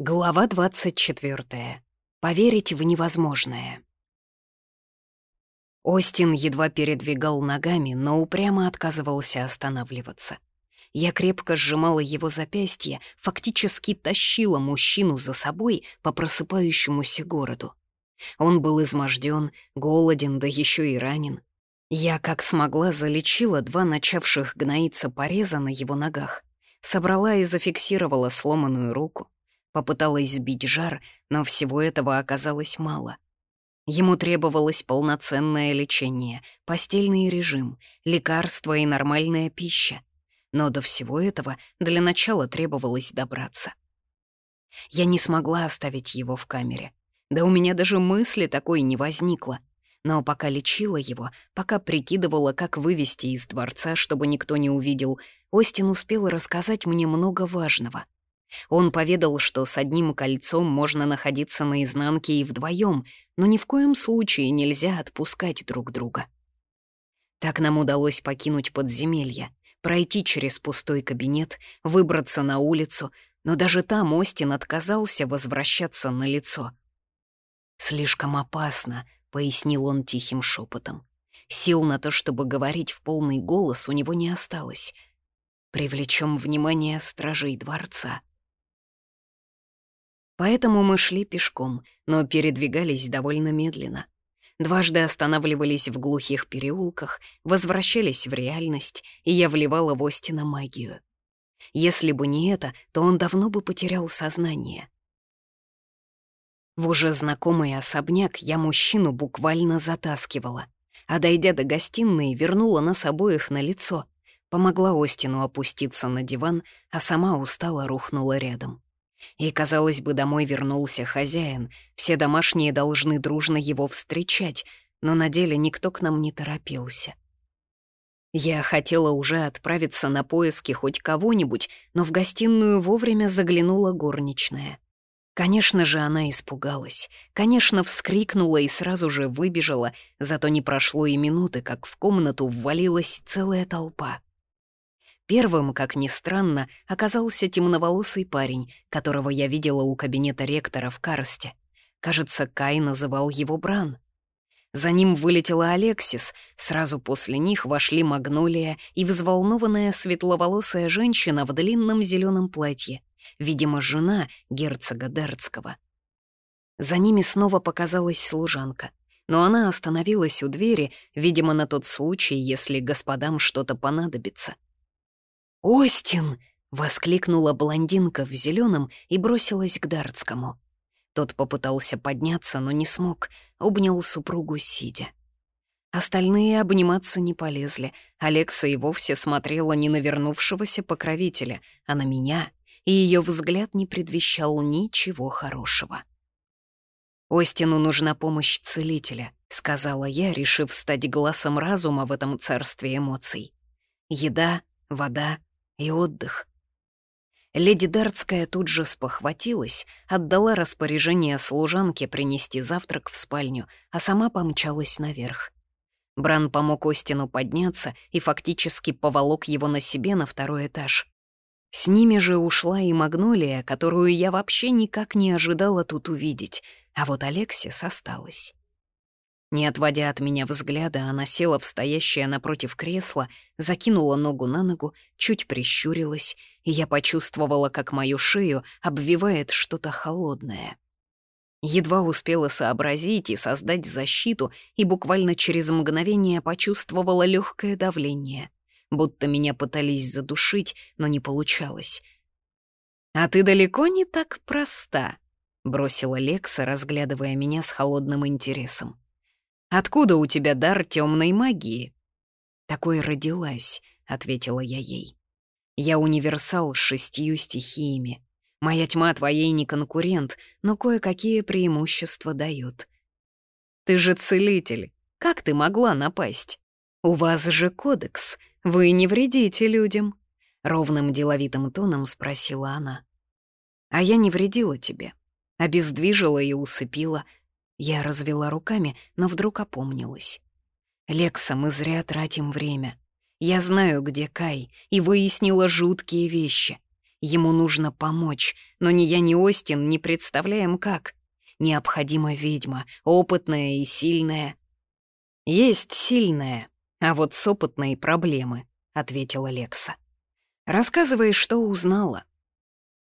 Глава 24. Поверить в невозможное. Остин едва передвигал ногами, но упрямо отказывался останавливаться. Я крепко сжимала его запястье, фактически тащила мужчину за собой по просыпающемуся городу. Он был изможден, голоден, да еще и ранен. Я, как смогла, залечила два начавших гноиться пореза на его ногах, собрала и зафиксировала сломанную руку, Попыталась сбить жар, но всего этого оказалось мало. Ему требовалось полноценное лечение, постельный режим, лекарства и нормальная пища. Но до всего этого для начала требовалось добраться. Я не смогла оставить его в камере. Да у меня даже мысли такой не возникло. Но пока лечила его, пока прикидывала, как вывести из дворца, чтобы никто не увидел, Остин успел рассказать мне много важного. Он поведал, что с одним кольцом можно находиться на изнанке и вдвоем, но ни в коем случае нельзя отпускать друг друга. Так нам удалось покинуть подземелье, пройти через пустой кабинет, выбраться на улицу, но даже там Остин отказался возвращаться на лицо. «Слишком опасно», — пояснил он тихим шепотом. Сил на то, чтобы говорить в полный голос, у него не осталось. «Привлечем внимание стражей дворца». Поэтому мы шли пешком, но передвигались довольно медленно. Дважды останавливались в глухих переулках, возвращались в реальность, и я вливала в Остина магию. Если бы не это, то он давно бы потерял сознание. В уже знакомый особняк я мужчину буквально затаскивала, а дойдя до гостиной, вернула нас обоих на лицо, помогла Остину опуститься на диван, а сама устало рухнула рядом. И, казалось бы, домой вернулся хозяин, все домашние должны дружно его встречать, но на деле никто к нам не торопился. Я хотела уже отправиться на поиски хоть кого-нибудь, но в гостиную вовремя заглянула горничная. Конечно же, она испугалась, конечно, вскрикнула и сразу же выбежала, зато не прошло и минуты, как в комнату ввалилась целая толпа. Первым, как ни странно, оказался темноволосый парень, которого я видела у кабинета ректора в Карсте. Кажется, Кай называл его Бран. За ним вылетела Алексис, сразу после них вошли Магнолия и взволнованная светловолосая женщина в длинном зеленом платье, видимо, жена герцога Дерцкого. За ними снова показалась служанка, но она остановилась у двери, видимо, на тот случай, если господам что-то понадобится. «Остин!» — воскликнула блондинка в зеленом и бросилась к Дартскому. Тот попытался подняться, но не смог, обнял супругу сидя. Остальные обниматься не полезли. Алекса и вовсе смотрела не на вернувшегося покровителя, а на меня, и ее взгляд не предвещал ничего хорошего. «Остину нужна помощь целителя», — сказала я, решив стать глазом разума в этом царстве эмоций. «Еда, вода, и отдых. Леди Дартская тут же спохватилась, отдала распоряжение служанке принести завтрак в спальню, а сама помчалась наверх. Бран помог Остину подняться и фактически поволок его на себе на второй этаж. С ними же ушла и Магнолия, которую я вообще никак не ожидала тут увидеть, а вот Алексис осталась. Не отводя от меня взгляда, она села в стоящее напротив кресла, закинула ногу на ногу, чуть прищурилась, и я почувствовала, как мою шею обвивает что-то холодное. Едва успела сообразить и создать защиту, и буквально через мгновение почувствовала легкое давление, будто меня пытались задушить, но не получалось. «А ты далеко не так проста», — бросила Лекса, разглядывая меня с холодным интересом. Откуда у тебя дар темной магии?» «Такой родилась», — ответила я ей. «Я универсал с шестью стихиями. Моя тьма твоей не конкурент, но кое-какие преимущества дает. Ты же целитель. Как ты могла напасть? У вас же кодекс. Вы не вредите людям». Ровным деловитым тоном спросила она. «А я не вредила тебе. Обездвижила и усыпила, я развела руками, но вдруг опомнилась. «Лекса, мы зря тратим время. Я знаю, где Кай, и выяснила жуткие вещи. Ему нужно помочь, но ни я, ни Остин не представляем, как. Необходима ведьма, опытная и сильная. Есть сильная, а вот с опытной проблемы, — ответила Лекса. Рассказывай, что узнала.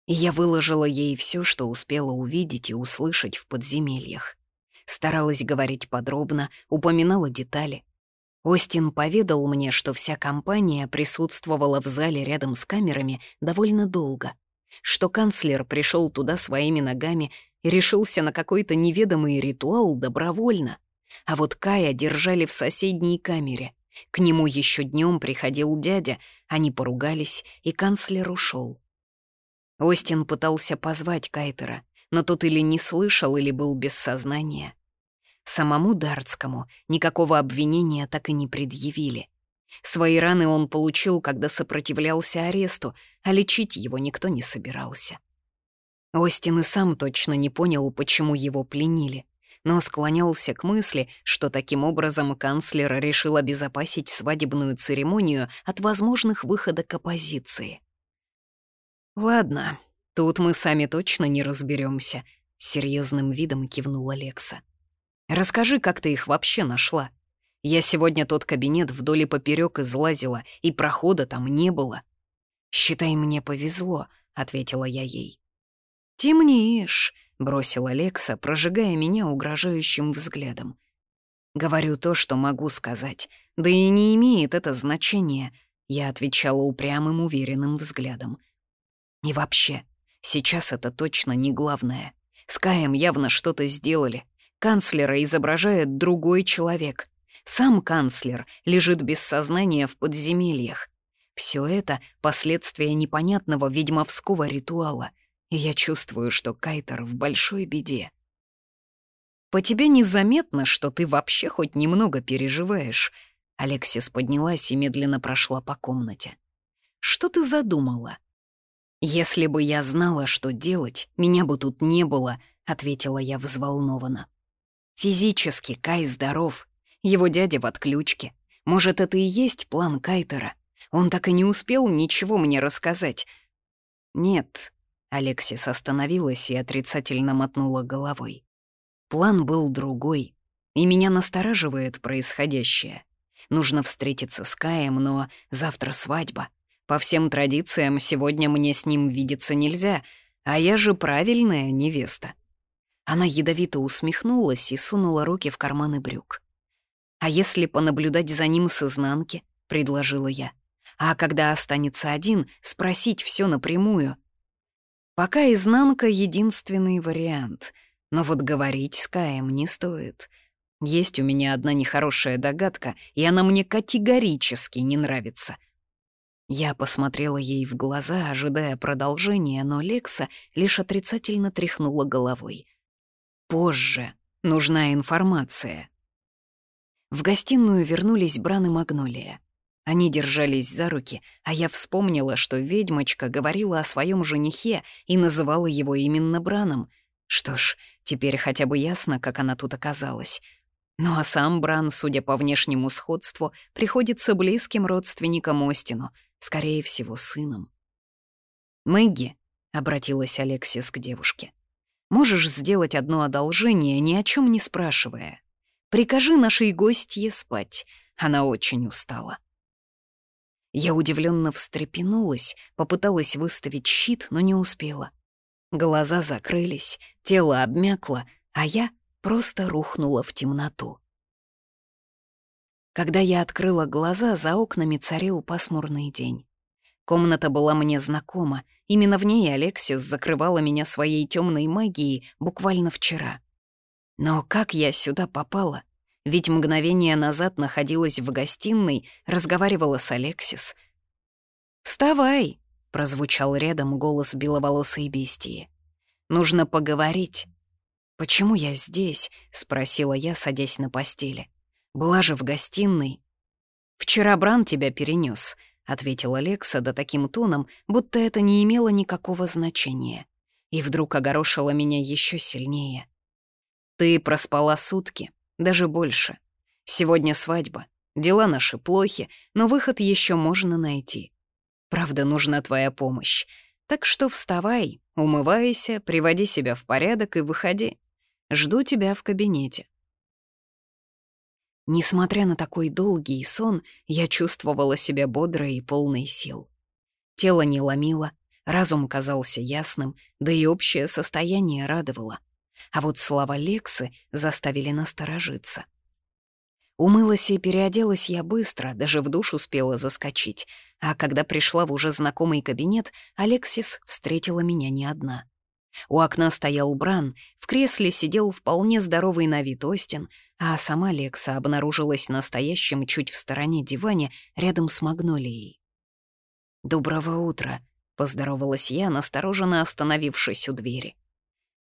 И я выложила ей все, что успела увидеть и услышать в подземельях. Старалась говорить подробно, упоминала детали. Остин поведал мне, что вся компания присутствовала в зале рядом с камерами довольно долго, что канцлер пришел туда своими ногами и решился на какой-то неведомый ритуал добровольно, а вот Кая держали в соседней камере. К нему еще днем приходил дядя, они поругались, и канцлер ушел. Остин пытался позвать Кайтера, но тот или не слышал, или был без сознания. Самому Дартскому никакого обвинения так и не предъявили. Свои раны он получил, когда сопротивлялся аресту, а лечить его никто не собирался. Остин и сам точно не понял, почему его пленили, но склонялся к мысли, что таким образом канцлер решил обезопасить свадебную церемонию от возможных выходок оппозиции. «Ладно, тут мы сами точно не разберемся, серьезным видом кивнула Лекса. Расскажи, как ты их вообще нашла. Я сегодня тот кабинет вдоль и поперёк излазила, и прохода там не было. «Считай, мне повезло», — ответила я ей. «Темнеешь», — бросила Лекса, прожигая меня угрожающим взглядом. «Говорю то, что могу сказать, да и не имеет это значения», — я отвечала упрямым, уверенным взглядом. «И вообще, сейчас это точно не главное. С Каем явно что-то сделали, Канцлера изображает другой человек. Сам канцлер лежит без сознания в подземельях. Все это — последствия непонятного ведьмовского ритуала, и я чувствую, что Кайтер в большой беде. «По тебе незаметно, что ты вообще хоть немного переживаешь», Алексис поднялась и медленно прошла по комнате. «Что ты задумала?» «Если бы я знала, что делать, меня бы тут не было», — ответила я взволнованно. Физически Кай здоров. Его дядя в отключке. Может, это и есть план Кайтера. Он так и не успел ничего мне рассказать. Нет. Алексис остановилась и отрицательно мотнула головой. План был другой. И меня настораживает происходящее. Нужно встретиться с Каем, но завтра свадьба. По всем традициям сегодня мне с ним видеться нельзя, а я же правильная невеста. Она ядовито усмехнулась и сунула руки в карманы брюк. «А если понаблюдать за ним с изнанки?» — предложила я. «А когда останется один, спросить все напрямую». Пока изнанка — единственный вариант, но вот говорить с Каем не стоит. Есть у меня одна нехорошая догадка, и она мне категорически не нравится. Я посмотрела ей в глаза, ожидая продолжения, но Лекса лишь отрицательно тряхнула головой — Позже. Нужна информация. В гостиную вернулись Бран и Магнолия. Они держались за руки, а я вспомнила, что ведьмочка говорила о своем женихе и называла его именно Браном. Что ж, теперь хотя бы ясно, как она тут оказалась. Ну а сам Бран, судя по внешнему сходству, приходится близким родственником Остину, скорее всего, сыном. «Мэгги», — обратилась Алексис к девушке, — Можешь сделать одно одолжение, ни о чем не спрашивая. Прикажи нашей гостье спать. Она очень устала. Я удивленно встрепенулась, попыталась выставить щит, но не успела. Глаза закрылись, тело обмякло, а я просто рухнула в темноту. Когда я открыла глаза, за окнами царил пасмурный день. Комната была мне знакома, именно в ней Алексис закрывала меня своей темной магией буквально вчера. Но как я сюда попала? Ведь мгновение назад находилась в гостиной, разговаривала с Алексис. «Вставай!» — прозвучал рядом голос беловолосой бестии. «Нужно поговорить». «Почему я здесь?» — спросила я, садясь на постели. «Была же в гостиной». «Вчера Бран тебя перенес, — ответил Алекса да таким тоном, будто это не имело никакого значения. И вдруг огорошила меня еще сильнее. «Ты проспала сутки, даже больше. Сегодня свадьба. Дела наши плохи, но выход еще можно найти. Правда, нужна твоя помощь. Так что вставай, умывайся, приводи себя в порядок и выходи. Жду тебя в кабинете. Несмотря на такой долгий сон, я чувствовала себя бодрой и полной сил. Тело не ломило, разум казался ясным, да и общее состояние радовало. А вот слова Лексы заставили насторожиться. Умылась и переоделась я быстро, даже в душ успела заскочить, а когда пришла в уже знакомый кабинет, Алексис встретила меня не одна. У окна стоял Бран, в кресле сидел вполне здоровый на вид Остин, а сама Лекса обнаружилась настоящим чуть в стороне диване рядом с Магнолией. «Доброго утра», — поздоровалась я, настороженно остановившись у двери.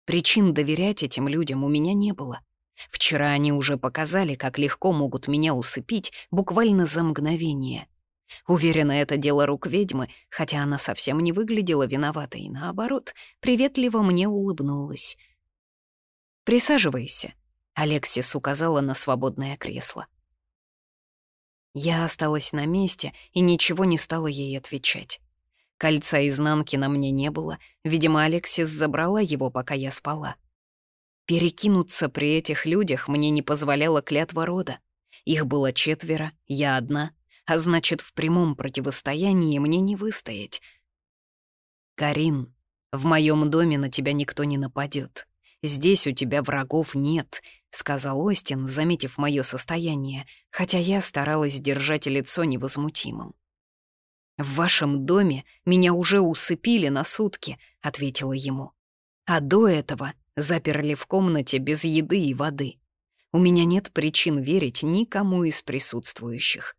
Причин доверять этим людям у меня не было. Вчера они уже показали, как легко могут меня усыпить буквально за мгновение. Уверена, это дело рук ведьмы, хотя она совсем не выглядела виноватой, наоборот, приветливо мне улыбнулась. «Присаживайся», — Алексис указала на свободное кресло. Я осталась на месте и ничего не стала ей отвечать. Кольца изнанки на мне не было, видимо, Алексис забрала его, пока я спала. Перекинуться при этих людях мне не позволяла клятва рода. Их было четверо, я одна, а значит, в прямом противостоянии мне не выстоять. «Карин, в моем доме на тебя никто не нападет. Здесь у тебя врагов нет», — сказал Остин, заметив мое состояние, хотя я старалась держать лицо невозмутимым. «В вашем доме меня уже усыпили на сутки», — ответила ему. «А до этого Заперли в комнате без еды и воды. У меня нет причин верить никому из присутствующих.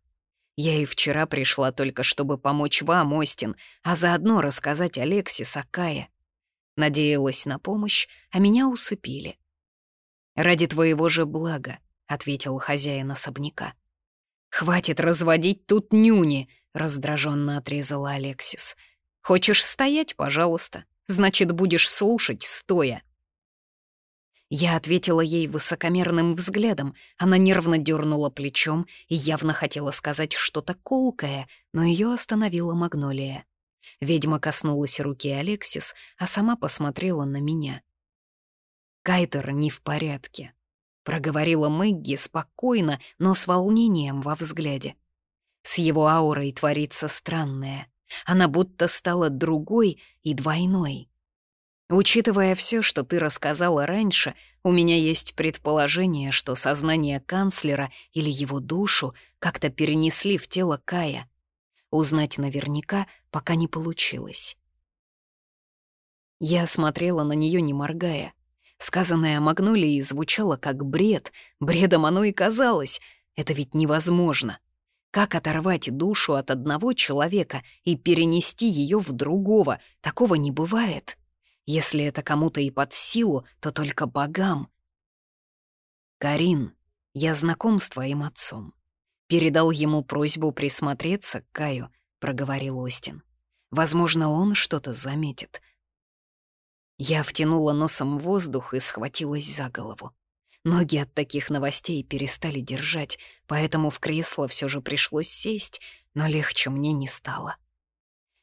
Я и вчера пришла только, чтобы помочь вам, Остин, а заодно рассказать Алексис о Кае. Надеялась на помощь, а меня усыпили. «Ради твоего же блага», — ответил хозяин особняка. «Хватит разводить тут нюни», — раздраженно отрезала Алексис. «Хочешь стоять, пожалуйста, значит, будешь слушать стоя». Я ответила ей высокомерным взглядом. Она нервно дернула плечом и явно хотела сказать что-то колкое, но ее остановила Магнолия. Ведьма коснулась руки Алексис, а сама посмотрела на меня. «Кайтер не в порядке», — проговорила Мэгги спокойно, но с волнением во взгляде. С его аурой творится странное. Она будто стала другой и двойной. Учитывая все, что ты рассказала раньше, у меня есть предположение, что сознание канцлера или его душу как-то перенесли в тело Кая. Узнать наверняка пока не получилось. Я смотрела на нее, не моргая. Сказанное Магнолией звучало как бред, бредом оно и казалось. Это ведь невозможно. Как оторвать душу от одного человека и перенести ее в другого? Такого не бывает. Если это кому-то и под силу, то только богам. «Карин, я знаком с твоим отцом. Передал ему просьбу присмотреться к Каю», — проговорил Остин. «Возможно, он что-то заметит». Я втянула носом воздух и схватилась за голову. Ноги от таких новостей перестали держать, поэтому в кресло все же пришлось сесть, но легче мне не стало.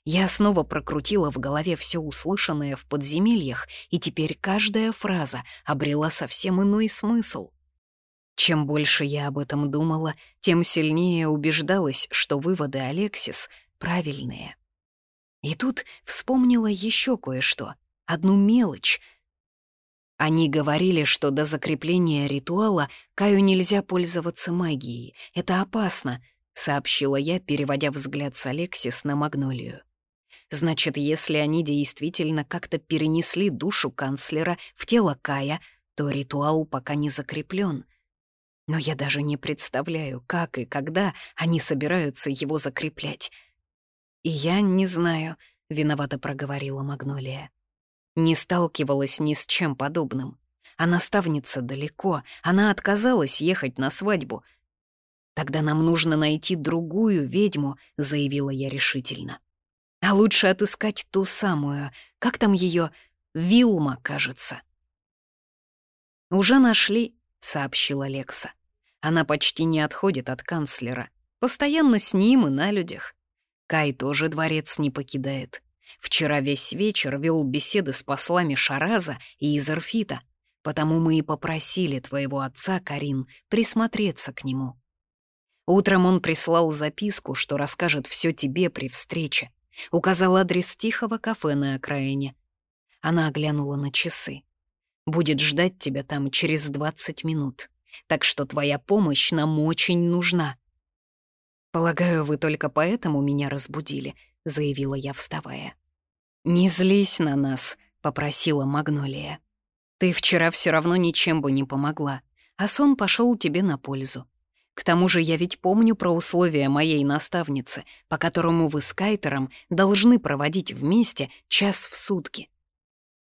Я снова прокрутила в голове все услышанное в подземельях, и теперь каждая фраза обрела совсем иной смысл. Чем больше я об этом думала, тем сильнее убеждалась, что выводы Алексис правильные. И тут вспомнила еще кое-что, одну мелочь. Они говорили, что до закрепления ритуала Каю нельзя пользоваться магией. Это опасно, сообщила я, переводя взгляд с Алексис на Магнолию. Значит, если они действительно как-то перенесли душу канцлера в тело Кая, то ритуал пока не закреплен. Но я даже не представляю, как и когда они собираются его закреплять. «И я не знаю», — виновато проговорила Магнолия. Не сталкивалась ни с чем подобным. А наставница далеко, она отказалась ехать на свадьбу. «Тогда нам нужно найти другую ведьму», — заявила я решительно. А лучше отыскать ту самую, как там ее, Вилма, кажется. «Уже нашли», — сообщила Лекса. «Она почти не отходит от канцлера. Постоянно с ним и на людях. Кай тоже дворец не покидает. Вчера весь вечер вел беседы с послами Шараза и Изерфита, потому мы и попросили твоего отца, Карин, присмотреться к нему. Утром он прислал записку, что расскажет все тебе при встрече. Указал адрес тихого кафе на окраине. Она оглянула на часы. Будет ждать тебя там через 20 минут. Так что твоя помощь нам очень нужна. «Полагаю, вы только поэтому меня разбудили», — заявила я, вставая. «Не злись на нас», — попросила Магнолия. «Ты вчера все равно ничем бы не помогла, а сон пошел тебе на пользу. К тому же я ведь помню про условия моей наставницы, по которому вы с Кайтером должны проводить вместе час в сутки.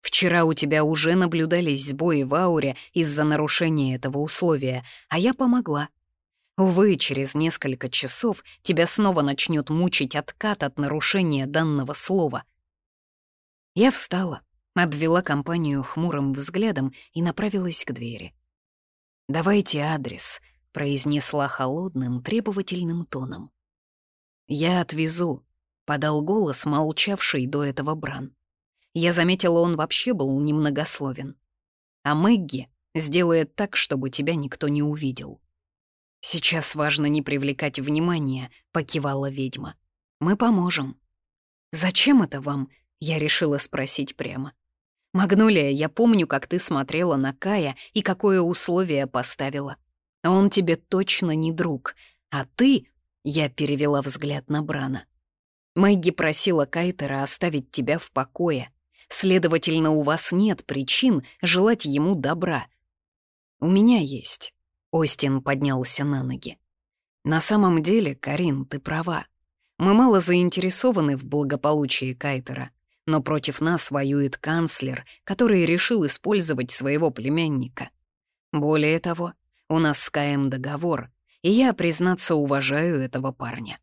Вчера у тебя уже наблюдались сбои в ауре из-за нарушения этого условия, а я помогла. Увы, через несколько часов тебя снова начнет мучить откат от нарушения данного слова. Я встала, обвела компанию хмурым взглядом и направилась к двери. «Давайте адрес», — произнесла холодным, требовательным тоном. «Я отвезу», — подал голос, молчавший до этого Бран. Я заметила, он вообще был немногословен. «А Мэгги сделает так, чтобы тебя никто не увидел». «Сейчас важно не привлекать внимания», — покивала ведьма. «Мы поможем». «Зачем это вам?» — я решила спросить прямо. «Магнолия, я помню, как ты смотрела на Кая и какое условие поставила. Он тебе точно не друг, а ты...» — я перевела взгляд на Брана. Мэгги просила Кайтера оставить тебя в покое. Следовательно, у вас нет причин желать ему добра. У меня есть. Остин поднялся на ноги. На самом деле, Карин, ты права. Мы мало заинтересованы в благополучии Кайтера но против нас воюет канцлер, который решил использовать своего племянника. Более того, у нас с Каем договор, и я, признаться, уважаю этого парня.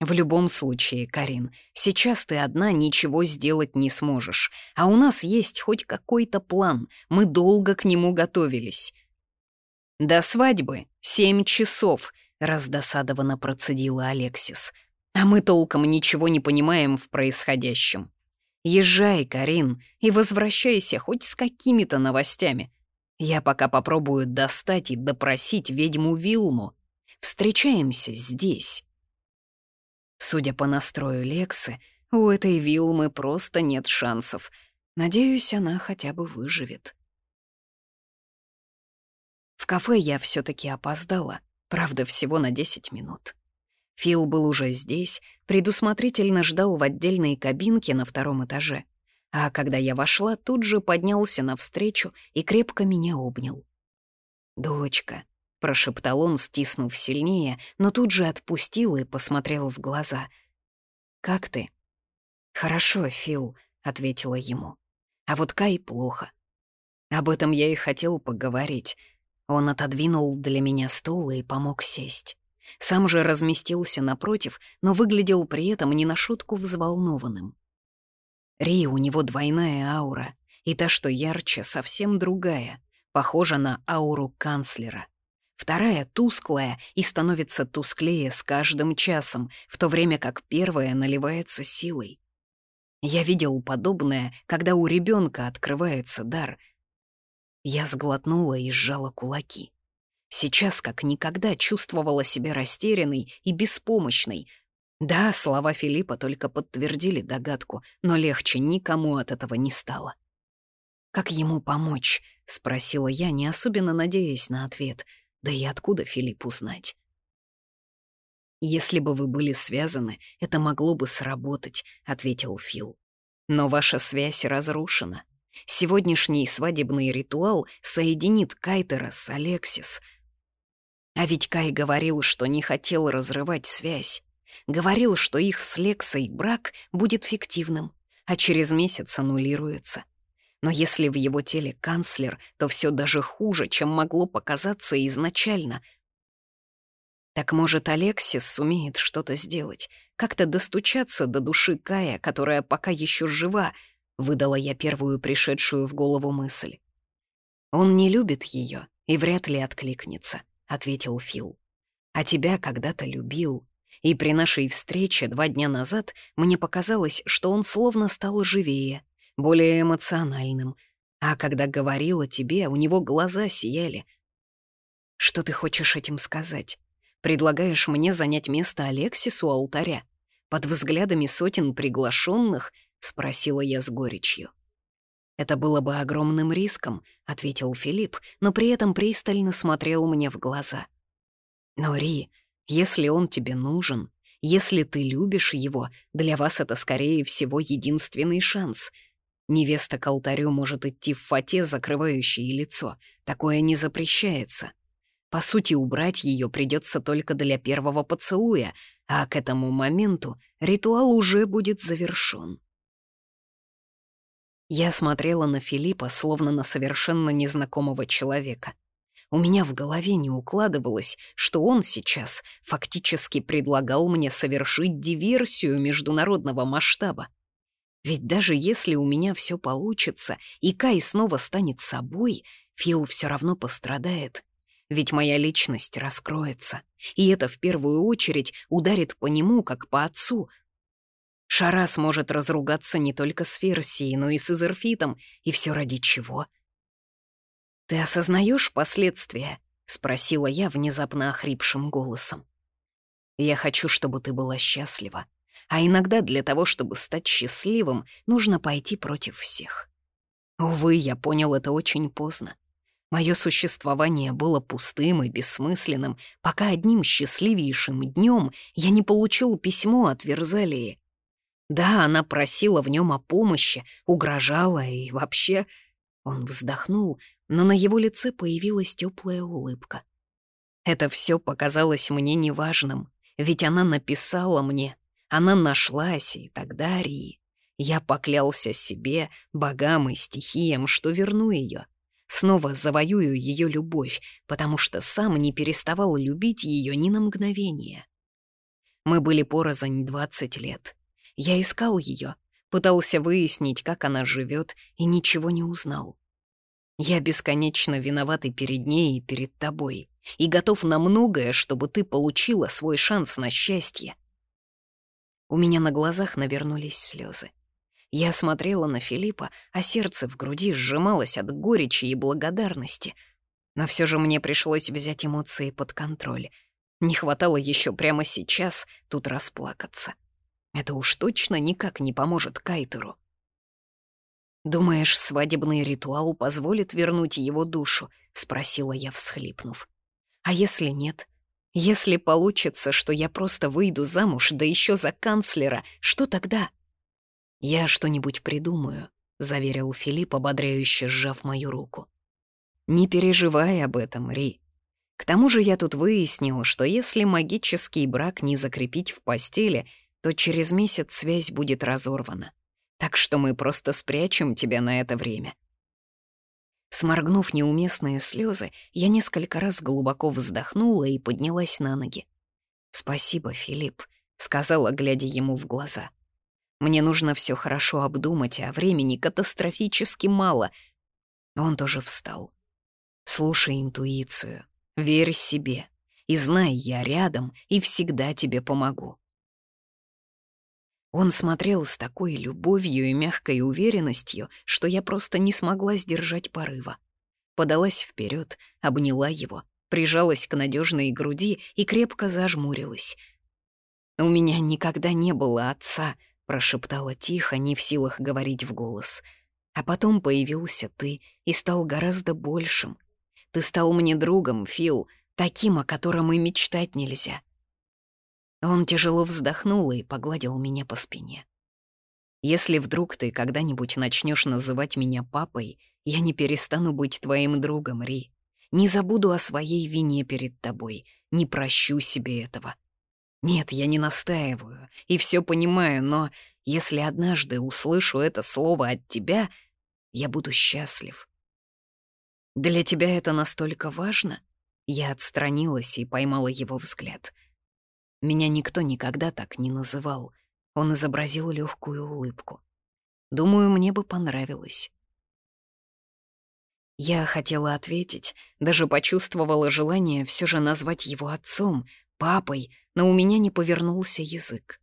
В любом случае, Карин, сейчас ты одна ничего сделать не сможешь, а у нас есть хоть какой-то план, мы долго к нему готовились. До свадьбы семь часов, раздосадованно процедила Алексис, а мы толком ничего не понимаем в происходящем. Езжай, Карин, и возвращайся хоть с какими-то новостями. Я пока попробую достать и допросить ведьму Вилму. Встречаемся здесь. Судя по настрою Лексы, у этой Вилмы просто нет шансов. Надеюсь, она хотя бы выживет. В кафе я все таки опоздала, правда, всего на 10 минут. Фил был уже здесь, предусмотрительно ждал в отдельной кабинке на втором этаже. А когда я вошла, тут же поднялся навстречу и крепко меня обнял. «Дочка», — прошептал он, стиснув сильнее, но тут же отпустил и посмотрел в глаза. «Как ты?» «Хорошо, Фил», — ответила ему. «А вот Кай плохо. Об этом я и хотел поговорить. Он отодвинул для меня стул и помог сесть. Сам же разместился напротив, но выглядел при этом не на шутку взволнованным. Ри у него двойная аура, и та, что ярче, совсем другая, похожа на ауру канцлера. Вторая тусклая и становится тусклее с каждым часом, в то время как первая наливается силой. Я видел подобное, когда у ребенка открывается дар. Я сглотнула и сжала кулаки. Сейчас как никогда чувствовала себя растерянной и беспомощной. Да, слова Филиппа только подтвердили догадку, но легче никому от этого не стало. «Как ему помочь?» — спросила я, не особенно надеясь на ответ. Да и откуда Филипп узнать? «Если бы вы были связаны, это могло бы сработать», — ответил Фил. «Но ваша связь разрушена. Сегодняшний свадебный ритуал соединит Кайтера с Алексис — а ведь Кай говорил, что не хотел разрывать связь. Говорил, что их с Лексой брак будет фиктивным, а через месяц аннулируется. Но если в его теле канцлер, то все даже хуже, чем могло показаться изначально. Так может, Алексис сумеет что-то сделать, как-то достучаться до души Кая, которая пока еще жива, выдала я первую пришедшую в голову мысль. Он не любит ее и вряд ли откликнется ответил Фил. «А тебя когда-то любил. И при нашей встрече два дня назад мне показалось, что он словно стал живее, более эмоциональным. А когда говорил о тебе, у него глаза сияли. Что ты хочешь этим сказать? Предлагаешь мне занять место Алексису у алтаря? Под взглядами сотен приглашенных? спросила я с горечью. «Это было бы огромным риском», — ответил Филипп, но при этом пристально смотрел мне в глаза. «Но, Ри, если он тебе нужен, если ты любишь его, для вас это, скорее всего, единственный шанс. Невеста к алтарю может идти в фате, закрывающей лицо. Такое не запрещается. По сути, убрать ее придется только для первого поцелуя, а к этому моменту ритуал уже будет завершен. Я смотрела на Филиппа, словно на совершенно незнакомого человека. У меня в голове не укладывалось, что он сейчас фактически предлагал мне совершить диверсию международного масштаба. Ведь даже если у меня все получится, и Кай снова станет собой, Фил все равно пострадает. Ведь моя личность раскроется, и это в первую очередь ударит по нему, как по отцу. Шарас может разругаться не только с Ферсией, но и с Изерфитом, и все ради чего — «Ты осознаешь последствия?» — спросила я внезапно охрипшим голосом. «Я хочу, чтобы ты была счастлива. А иногда для того, чтобы стать счастливым, нужно пойти против всех. Увы, я понял это очень поздно. Мое существование было пустым и бессмысленным, пока одним счастливейшим днем я не получил письмо от Верзалии. Да, она просила в нем о помощи, угрожала и вообще... Он вздохнул, но на его лице появилась теплая улыбка. Это все показалось мне неважным, ведь она написала мне, она нашлась, и тогда, Ри, я поклялся себе, богам и стихиям, что верну ее. Снова завоюю ее любовь, потому что сам не переставал любить ее ни на мгновение. Мы были порознь двадцать лет. Я искал ее, пытался выяснить, как она живет, и ничего не узнал. Я бесконечно виноват и перед ней, и перед тобой, и готов на многое, чтобы ты получила свой шанс на счастье. У меня на глазах навернулись слезы. Я смотрела на Филиппа, а сердце в груди сжималось от горечи и благодарности. Но все же мне пришлось взять эмоции под контроль. Не хватало еще прямо сейчас тут расплакаться. Это уж точно никак не поможет Кайтеру. «Думаешь, свадебный ритуал позволит вернуть его душу?» — спросила я, всхлипнув. «А если нет? Если получится, что я просто выйду замуж, да еще за канцлера, что тогда?» «Я что-нибудь придумаю», — заверил Филипп, ободряюще сжав мою руку. «Не переживай об этом, Ри. К тому же я тут выяснил, что если магический брак не закрепить в постели, то через месяц связь будет разорвана так что мы просто спрячем тебя на это время». Сморгнув неуместные слезы, я несколько раз глубоко вздохнула и поднялась на ноги. «Спасибо, Филипп», — сказала, глядя ему в глаза. «Мне нужно все хорошо обдумать, а времени катастрофически мало». Он тоже встал. «Слушай интуицию, верь себе, и знай, я рядом и всегда тебе помогу». Он смотрел с такой любовью и мягкой уверенностью, что я просто не смогла сдержать порыва. Подалась вперед, обняла его, прижалась к надежной груди и крепко зажмурилась. «У меня никогда не было отца», — прошептала тихо, не в силах говорить в голос. «А потом появился ты и стал гораздо большим. Ты стал мне другом, Фил, таким, о котором и мечтать нельзя. Он тяжело вздохнул и погладил меня по спине. «Если вдруг ты когда-нибудь начнешь называть меня папой, я не перестану быть твоим другом, Ри. Не забуду о своей вине перед тобой, не прощу себе этого. Нет, я не настаиваю и все понимаю, но если однажды услышу это слово от тебя, я буду счастлив. Для тебя это настолько важно?» Я отстранилась и поймала его взгляд — меня никто никогда так не называл. Он изобразил легкую улыбку. Думаю, мне бы понравилось. Я хотела ответить, даже почувствовала желание все же назвать его отцом, папой, но у меня не повернулся язык.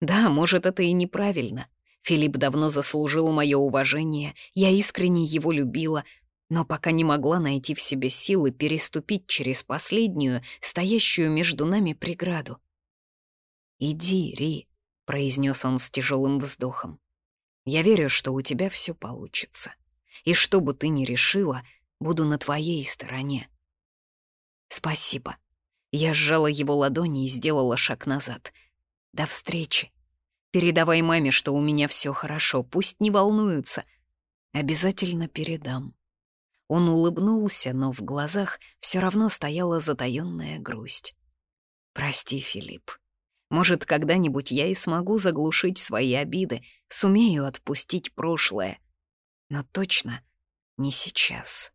Да, может, это и неправильно. Филипп давно заслужил мое уважение, я искренне его любила, но пока не могла найти в себе силы переступить через последнюю, стоящую между нами преграду. «Иди, Ри», — произнес он с тяжелым вздохом. «Я верю, что у тебя все получится. И что бы ты ни решила, буду на твоей стороне». «Спасибо». Я сжала его ладони и сделала шаг назад. «До встречи. Передавай маме, что у меня все хорошо, пусть не волнуются. Обязательно передам». Он улыбнулся, но в глазах все равно стояла затаённая грусть. «Прости, Филипп. Может, когда-нибудь я и смогу заглушить свои обиды, сумею отпустить прошлое. Но точно не сейчас».